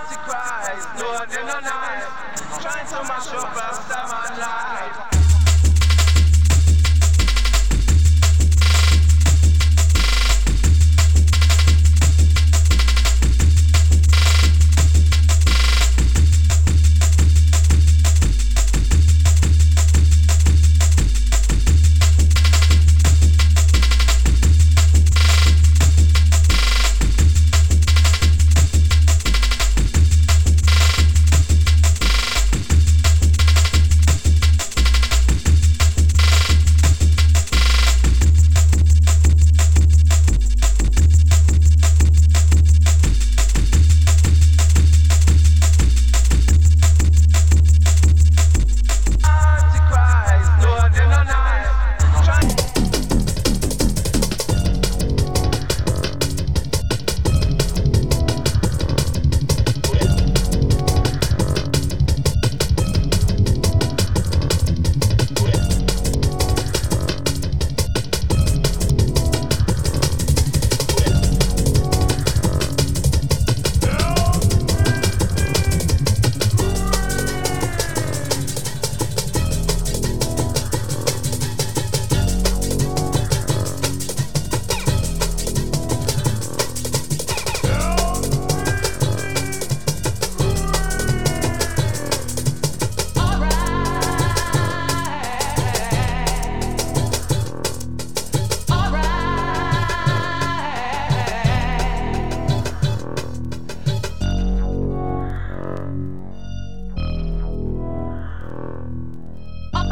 Antichrist, no, they're not nice. Trying to mash up man life.